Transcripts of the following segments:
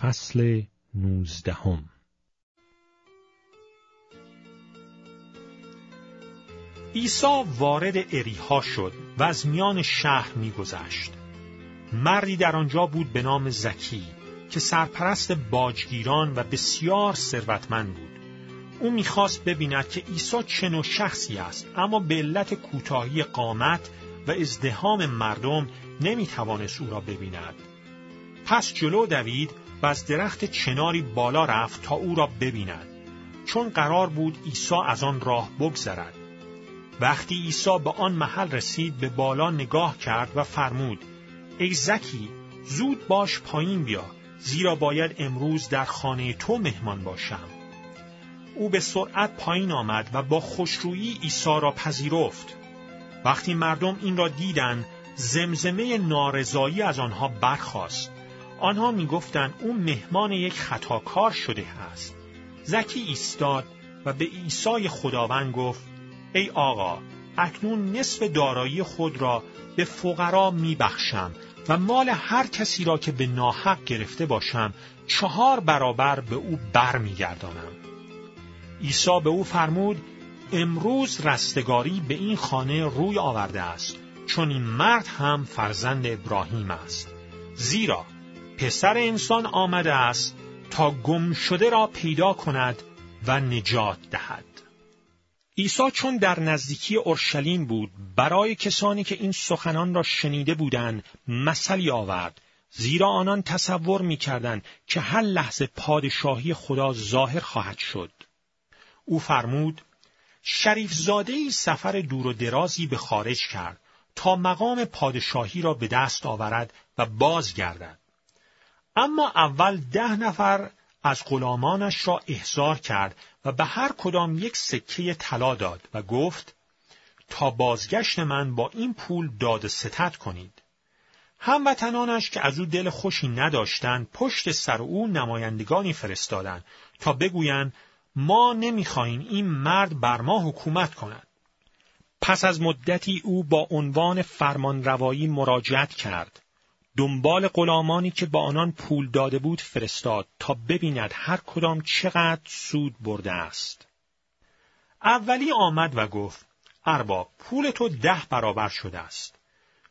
فصل نوزدهم عیسی وارد اریها شد و از میان شهر میگذشت. مردی در آنجا بود به نام زکی که سرپرست باجگیران و بسیار ثروتمند بود. او می‌خواست ببیند که عیسی چه نوع شخصی است اما به علت کوتاهی قامت و ازدهام مردم نمی‌توانست او را ببیند. پس جلو دوید و از درخت چناری بالا رفت تا او را ببیند. چون قرار بود عیسی از آن راه بگذرد. وقتی عیسی به آن محل رسید به بالا نگاه کرد و فرمود ای زکی زود باش پایین بیا زیرا باید امروز در خانه تو مهمان باشم. او به سرعت پایین آمد و با خوشرویی عیسی را پذیرفت. وقتی مردم این را دیدند زمزمه نارضایی از آنها برخاست. آنها می‌گفتند او مهمان یک خطاکار شده است زکی ایستاد و به عیسی خداوند گفت ای آقا اکنون نصف دارایی خود را به فقرا میبخشم و مال هر کسی را که به ناحق گرفته باشم چهار برابر به او بر میگردانم. عیسی به او فرمود امروز رستگاری به این خانه روی آورده است چون این مرد هم فرزند ابراهیم است زیرا پسر انسان آمده است تا گم شده را پیدا کند و نجات دهد. عیسی چون در نزدیکی اورشلیم بود برای کسانی که این سخنان را شنیده بودند مثلی آورد. زیرا آنان تصور می‌کردند که هر لحظه پادشاهی خدا ظاهر خواهد شد. او فرمود شریف زاده ای سفر دور و درازی به خارج کرد تا مقام پادشاهی را به دست آورد و بازگردد. اما اول ده نفر از غلامانش را احضار کرد و به هر کدام یک سکه طلا داد و گفت تا بازگشت من با این پول داد ستت کنید. هموطنانش که از او دل خوشی نداشتند پشت سر او نمایندگانی فرستادند تا بگویند ما نمی‌خواهیم این مرد بر ما حکومت کند. پس از مدتی او با عنوان فرمانروایی مراجعت کرد دنبال غلامانی که با آنان پول داده بود فرستاد تا ببیند هر کدام چقدر سود برده است. اولی آمد و گفت ارباب پول تو ده برابر شده است.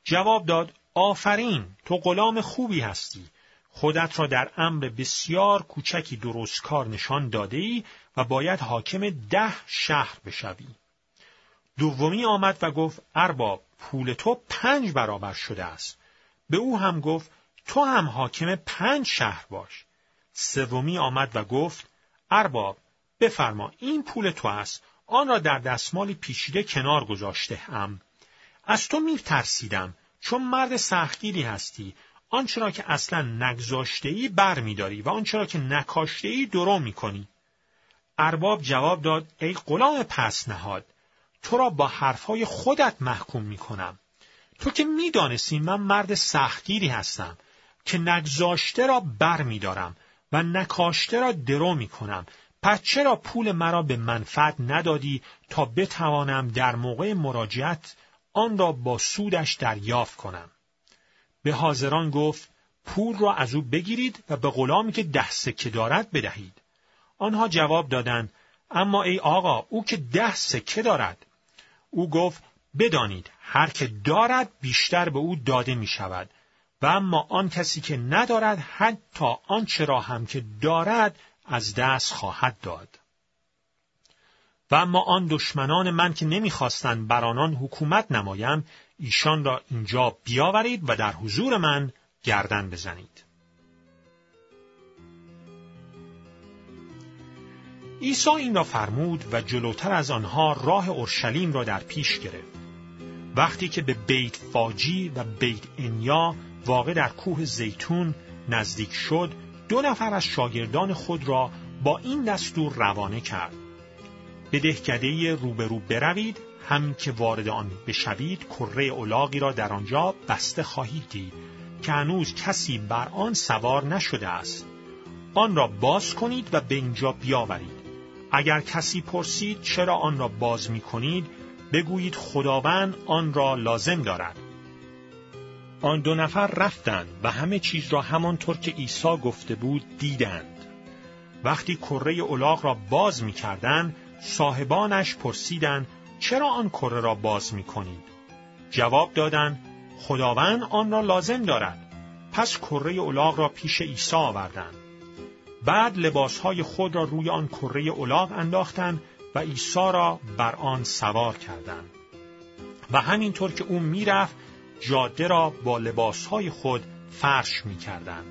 جواب داد آفرین تو غلام خوبی هستی. خودت را در امر بسیار کوچکی درست کار نشان داده ای و باید حاکم ده شهر بشوی. دومی آمد و گفت ارباب پول تو پنج برابر شده است. به او هم گفت تو هم حاکم پنج شهر باش. سومی آمد و گفت ارباب بفرما این پول تو است آن را در دستمالی پیشیده کنار گذاشته ام. از تو می ترسیدم چون مرد سختگیری هستی آنچه را که اصلا نگذاشته ای بر می داری و آنچه را که نکاشته ای درو می کنی. ارباب جواب داد ای غلام پس نهاد تو را با حرفهای خودت محکوم می کنم. تو که می‌دانستی من مرد سختگیری هستم که نگذاشته را بر میدارم و نکاشته را درو می کنم پس چرا پول مرا به منفعت ندادی تا بتوانم در موقع مراجعت آن را با سودش دریافت کنم؟ به حاضران گفت پول را از او بگیرید و به غلامی که ده سکه دارد بدهید. آنها جواب دادند اما ای آقا او که ده سکه دارد. او گفت بدانید هر که دارد بیشتر به او داده می شود و اما آن کسی که ندارد حتی آنچه را هم که دارد از دست خواهد داد. و اما آن دشمنان من که نمی‌خواستند بر آنان حکومت نمایم ایشان را اینجا بیاورید و در حضور من گردن بزنید. عیسی این را فرمود و جلوتر از آنها راه اورشلیم را در پیش گرفت. وقتی که به بیت فاجی و بیت انیا واقع در کوه زیتون نزدیک شد دو نفر از شاگردان خود را با این دستور روانه کرد. به دهکده روبرو بروید همین که وارد آن بشوید کره اولاغی را در آنجا بسته خواهید دید که هنوز کسی بر آن سوار نشده است. آن را باز کنید و به اینجا بیاورید. اگر کسی پرسید چرا آن را باز می کنید بگویید خداوند آن را لازم دارد آن دو نفر رفتند و همه چیز را همانطور که عیسی گفته بود دیدند. وقتی کره الاغ را باز می کردن، صاحبانش پرسیدند چرا آن کره را باز می کنید؟ جواب دادند خداوند آن را لازم دارد. پس کره الاغ را پیش عیسی آوردند. بعد لباسهای خود را روی آن کره الاغ انداختند و عیسی را بر آن سوار کردند. و همینطور که او می‌رفت جاده را با لباسهای خود فرش می‌کردند.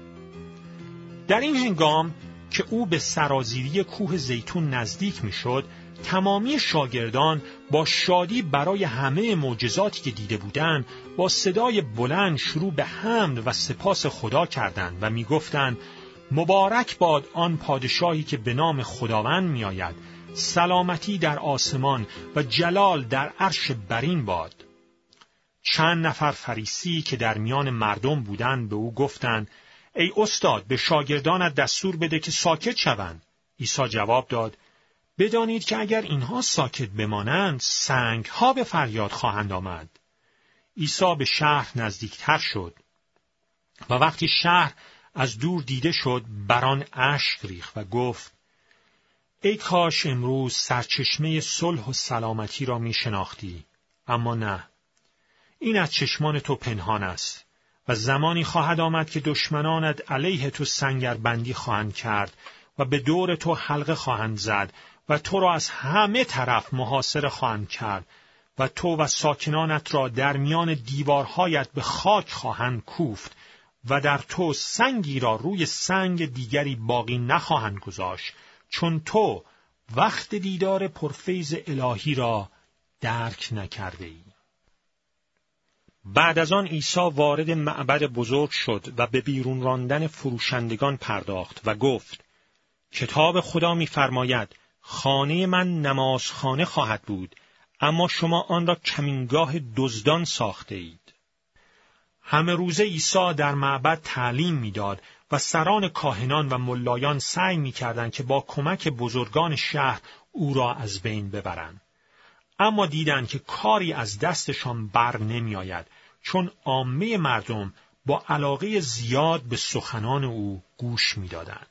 در این هنگام که او به سرازیری کوه زیتون نزدیک می‌شد تمامی شاگردان با شادی برای همه معجزاتی که دیده بودند با صدای بلند شروع به حمد و سپاس خدا کردند و می‌گفتند مبارک باد آن پادشاهی که به نام خداوند میآید سلامتی در آسمان و جلال در عرش برین باد. چند نفر فریسی که در میان مردم بودند به او گفتند ای استاد به شاگردانت دستور بده که ساکت شوند. عیسی جواب داد بدانید که اگر اینها ساکت بمانند سنگ ها به فریاد خواهند آمد. عیسی به شهر نزدیکتر شد و وقتی شهر از دور دیده شد بران اشک ریخت و گفت ای کاش امروز سرچشمه صلح و سلامتی را می شناختی. اما نه. این از چشمان تو پنهان است و زمانی خواهد آمد که دشمنانت علیه تو سنگربندی خواهند کرد و به دور تو حلقه خواهند زد و تو را از همه طرف محاصره خواهند کرد و تو و ساکنانت را در میان دیوارهایت به خاک خواهند کوفت و در تو سنگی را روی سنگ دیگری باقی نخواهند گذاشت. چون تو وقت دیدار پرفیز الهی را درک نکرده ای. بعد از آن عیسی وارد معبد بزرگ شد و به بیرون راندن فروشندگان پرداخت و گفت کتاب خدا می‌فرماید خانه من نمازخانه خواهد بود اما شما آن را کمینگاه دزدان ساخته اید. همه روزه عیسی در معبد تعلیم می‌داد و سران کاهنان و ملایان سعی می‌کردند که با کمک بزرگان شهر او را از بین ببرند. اما دیدند که کاری از دستشان بر نمیآید چون عامه مردم با علاقه زیاد به سخنان او گوش می‌دادند.